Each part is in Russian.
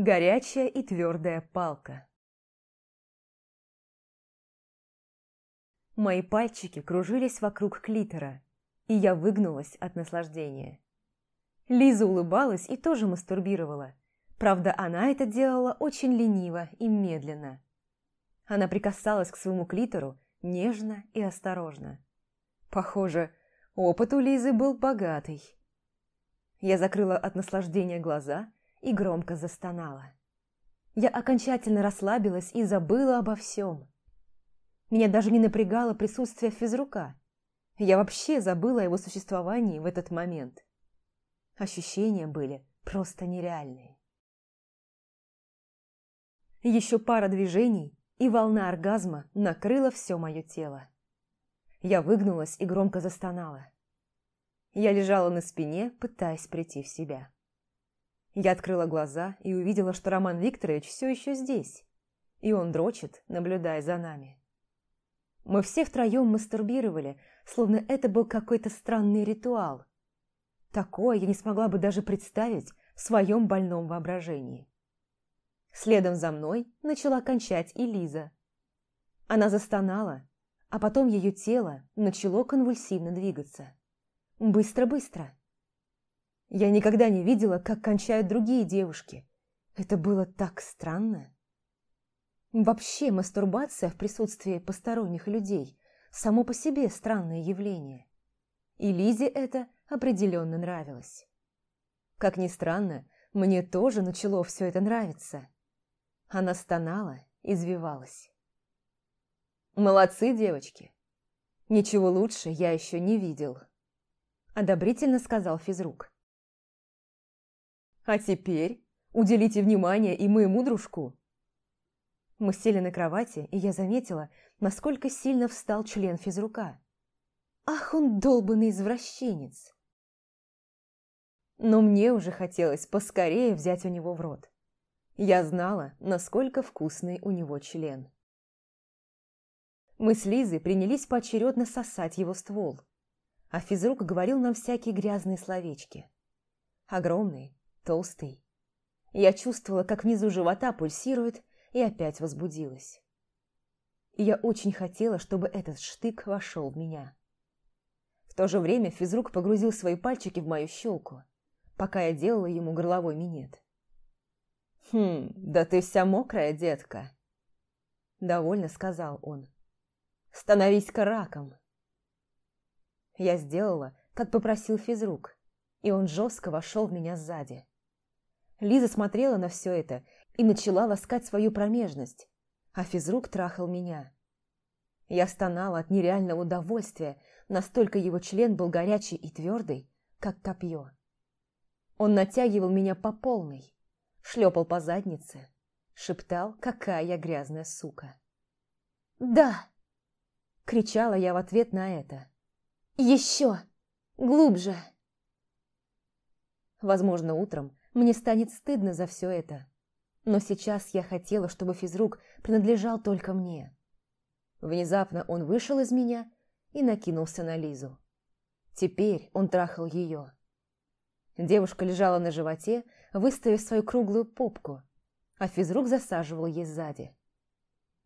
Горячая и твердая палка. Мои пальчики кружились вокруг клитора, и я выгнулась от наслаждения. Лиза улыбалась и тоже мастурбировала. Правда, она это делала очень лениво и медленно. Она прикасалась к своему клитору нежно и осторожно. Похоже, опыт у Лизы был богатый. Я закрыла от наслаждения глаза и громко застонала. Я окончательно расслабилась и забыла обо всем. Меня даже не напрягало присутствие физрука. Я вообще забыла о его существовании в этот момент. Ощущения были просто нереальные. Еще пара движений, и волна оргазма накрыла все мое тело. Я выгнулась и громко застонала. Я лежала на спине, пытаясь прийти в себя. Я открыла глаза и увидела, что Роман Викторович все еще здесь, и он дрочит, наблюдая за нами. Мы все втроем мастурбировали, словно это был какой-то странный ритуал. Такое я не смогла бы даже представить в своем больном воображении. Следом за мной начала кончать и Лиза. Она застонала, а потом ее тело начало конвульсивно двигаться. Быстро-быстро. Я никогда не видела, как кончают другие девушки. Это было так странно. Вообще, мастурбация в присутствии посторонних людей – само по себе странное явление. И Лизе это определенно нравилось. Как ни странно, мне тоже начало все это нравиться. Она стонала, извивалась. «Молодцы, девочки! Ничего лучше я еще не видел», – одобрительно сказал физрук. А теперь уделите внимание и моему дружку. Мы сели на кровати, и я заметила, насколько сильно встал член физрука. Ах, он долбанный извращенец! Но мне уже хотелось поскорее взять у него в рот. Я знала, насколько вкусный у него член. Мы с Лизой принялись поочередно сосать его ствол, а физрук говорил нам всякие грязные словечки. Огромный, толстый. Я чувствовала, как внизу живота пульсирует, и опять возбудилась. Я очень хотела, чтобы этот штык вошел в меня. В то же время физрук погрузил свои пальчики в мою щелку, пока я делала ему горловой минет. «Хм, да ты вся мокрая, детка!» Довольно сказал он. «Становись-ка раком!» Я сделала, как попросил физрук, и он жестко вошел в меня сзади. Лиза смотрела на все это и начала ласкать свою промежность, а физрук трахал меня. Я стонала от нереального удовольствия, настолько его член был горячий и твердый, как копье. Он натягивал меня по полной, шлепал по заднице, шептал, какая я грязная сука. «Да!» – кричала я в ответ на это. «Еще! Глубже!» Возможно, утром мне станет стыдно за все это. Но сейчас я хотела, чтобы физрук принадлежал только мне. Внезапно он вышел из меня и накинулся на Лизу. Теперь он трахал ее. Девушка лежала на животе, выставив свою круглую попку, а физрук засаживал ей сзади.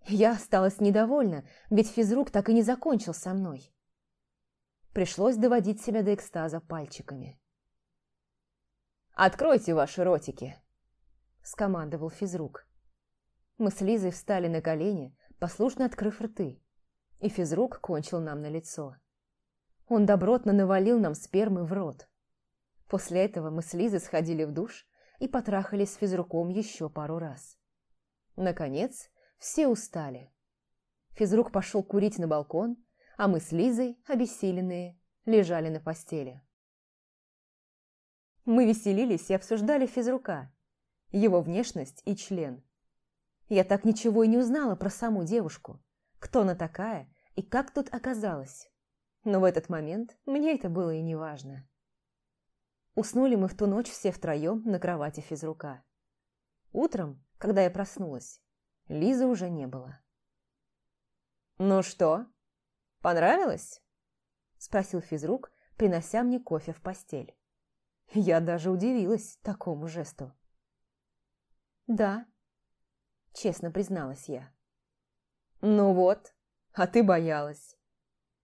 Я осталась недовольна, ведь физрук так и не закончил со мной. Пришлось доводить себя до экстаза пальчиками. «Откройте ваши ротики!» – скомандовал физрук. Мы с Лизой встали на колени, послушно открыв рты, и физрук кончил нам на лицо. Он добротно навалил нам спермы в рот. После этого мы с Лизой сходили в душ и потрахались с физруком еще пару раз. Наконец, все устали. Физрук пошел курить на балкон, а мы с Лизой, обессиленные, лежали на постели. Мы веселились и обсуждали физрука, его внешность и член. Я так ничего и не узнала про саму девушку, кто она такая и как тут оказалась. Но в этот момент мне это было и не важно. Уснули мы в ту ночь все втроем на кровати физрука. Утром, когда я проснулась, Лизы уже не было. «Ну что, понравилось?» – спросил физрук, принося мне кофе в постель. Я даже удивилась такому жесту. «Да», – честно призналась я. «Ну вот, а ты боялась.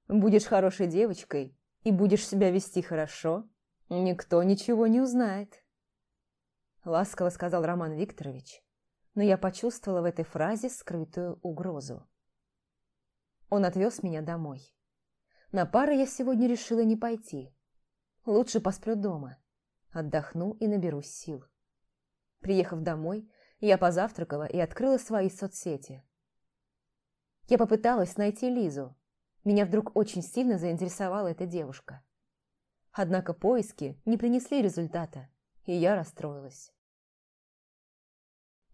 Будешь хорошей девочкой и будешь себя вести хорошо, никто ничего не узнает». Ласково сказал Роман Викторович, но я почувствовала в этой фразе скрытую угрозу. Он отвез меня домой. На пары я сегодня решила не пойти. Лучше посплю дома. Отдохну и наберусь сил. Приехав домой, я позавтракала и открыла свои соцсети. Я попыталась найти Лизу. Меня вдруг очень сильно заинтересовала эта девушка. Однако поиски не принесли результата, и я расстроилась.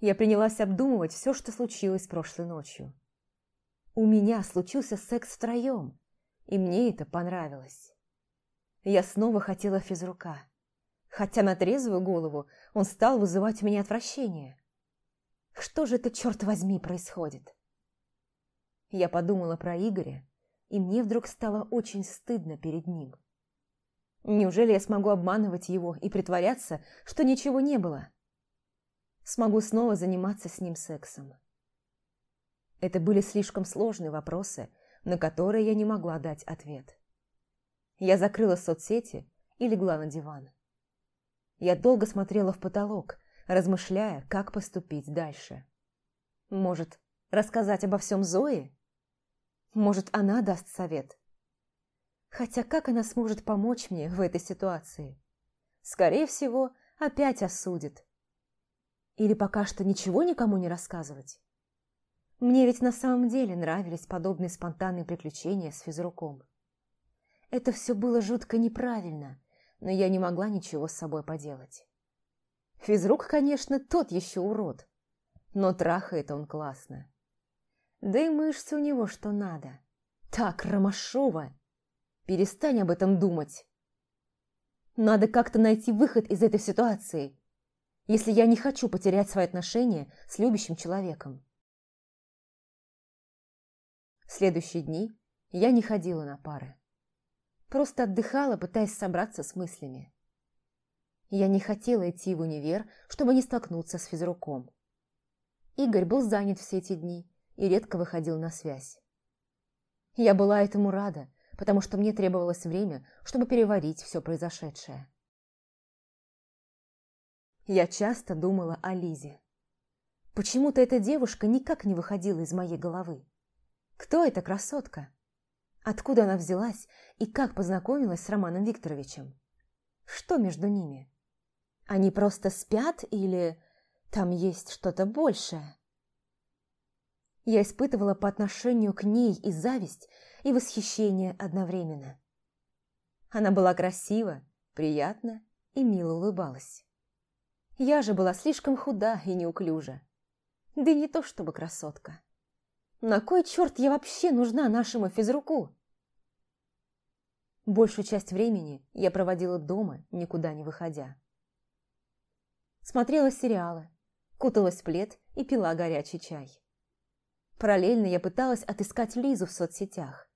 Я принялась обдумывать все, что случилось прошлой ночью. У меня случился секс втроем, и мне это понравилось. Я снова хотела физрука, хотя на трезвую голову он стал вызывать у меня отвращение. Что же это, черт возьми, происходит? Я подумала про Игоря, и мне вдруг стало очень стыдно перед ним. Неужели я смогу обманывать его и притворяться, что ничего не было? Смогу снова заниматься с ним сексом. Это были слишком сложные вопросы, на которые я не могла дать ответ. Я закрыла соцсети и легла на диван. Я долго смотрела в потолок, размышляя, как поступить дальше. Может, рассказать обо всем Зое? Может, она даст совет? Хотя как она сможет помочь мне в этой ситуации? Скорее всего, опять осудит. Или пока что ничего никому не рассказывать? Мне ведь на самом деле нравились подобные спонтанные приключения с физруком. Это все было жутко неправильно, но я не могла ничего с собой поделать. Физрук, конечно, тот еще урод, но трахает он классно. Да и мышцы у него что надо. Так, Ромашова, перестань об этом думать. Надо как-то найти выход из этой ситуации, если я не хочу потерять свои отношения с любящим человеком следующие дни я не ходила на пары. Просто отдыхала, пытаясь собраться с мыслями. Я не хотела идти в универ, чтобы не столкнуться с физруком. Игорь был занят все эти дни и редко выходил на связь. Я была этому рада, потому что мне требовалось время, чтобы переварить все произошедшее. Я часто думала о Лизе. Почему-то эта девушка никак не выходила из моей головы. Кто эта красотка? Откуда она взялась и как познакомилась с Романом Викторовичем? Что между ними? Они просто спят или там есть что-то большее? Я испытывала по отношению к ней и зависть, и восхищение одновременно. Она была красива, приятна и мило улыбалась. Я же была слишком худа и неуклюжа. Да не то чтобы красотка. На кой черт я вообще нужна нашему физруку? Большую часть времени я проводила дома, никуда не выходя. Смотрела сериалы, куталась в плед и пила горячий чай. Параллельно я пыталась отыскать Лизу в соцсетях,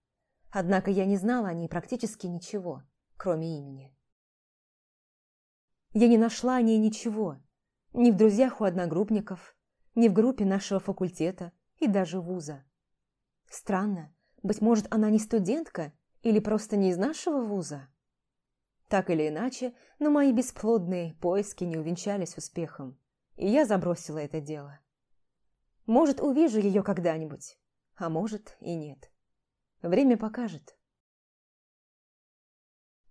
однако я не знала о ней практически ничего, кроме имени. Я не нашла о ней ничего, ни в друзьях у одногруппников, ни в группе нашего факультета, и даже вуза. Странно, быть может, она не студентка или просто не из нашего вуза? Так или иначе, но мои бесплодные поиски не увенчались успехом, и я забросила это дело. Может, увижу ее когда-нибудь, а может и нет. Время покажет.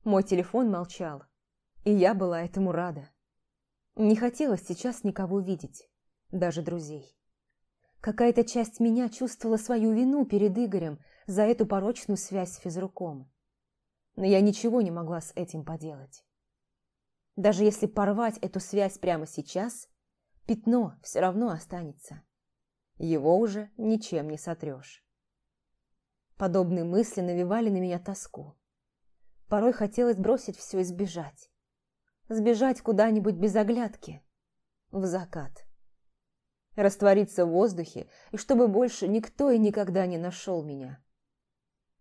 Мой телефон молчал, и я была этому рада. Не хотелось сейчас никого видеть, даже друзей. Какая-то часть меня чувствовала свою вину перед Игорем за эту порочную связь с физруком. Но я ничего не могла с этим поделать. Даже если порвать эту связь прямо сейчас, пятно все равно останется. Его уже ничем не сотрешь. Подобные мысли навевали на меня тоску. Порой хотелось бросить все и сбежать. Сбежать куда-нибудь без оглядки. В закат раствориться в воздухе, и чтобы больше никто и никогда не нашел меня.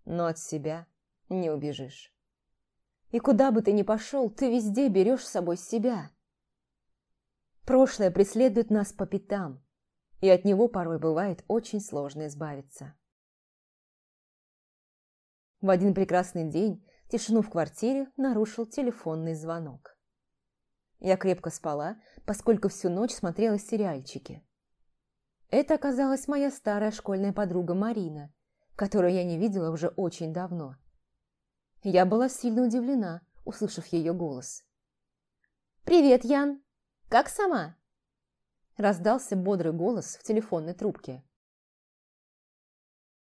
Но от себя не убежишь. И куда бы ты ни пошел, ты везде берешь с собой себя. Прошлое преследует нас по пятам, и от него порой бывает очень сложно избавиться. В один прекрасный день тишину в квартире нарушил телефонный звонок. Я крепко спала, поскольку всю ночь смотрела сериальчики. Это оказалась моя старая школьная подруга Марина, которую я не видела уже очень давно. Я была сильно удивлена, услышав ее голос. «Привет, Ян! Как сама?» Раздался бодрый голос в телефонной трубке.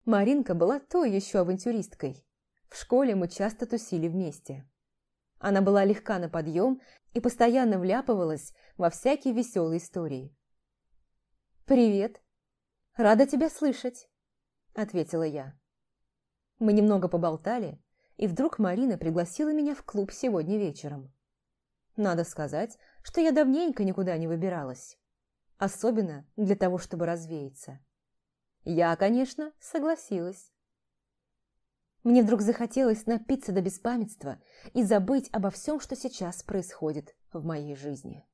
Маринка была той еще авантюристкой. В школе мы часто тусили вместе. Она была легка на подъем и постоянно вляпывалась во всякие веселые истории. «Привет! Рада тебя слышать!» – ответила я. Мы немного поболтали, и вдруг Марина пригласила меня в клуб сегодня вечером. Надо сказать, что я давненько никуда не выбиралась. Особенно для того, чтобы развеяться. Я, конечно, согласилась. Мне вдруг захотелось напиться до беспамятства и забыть обо всем, что сейчас происходит в моей жизни.